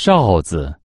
哨子。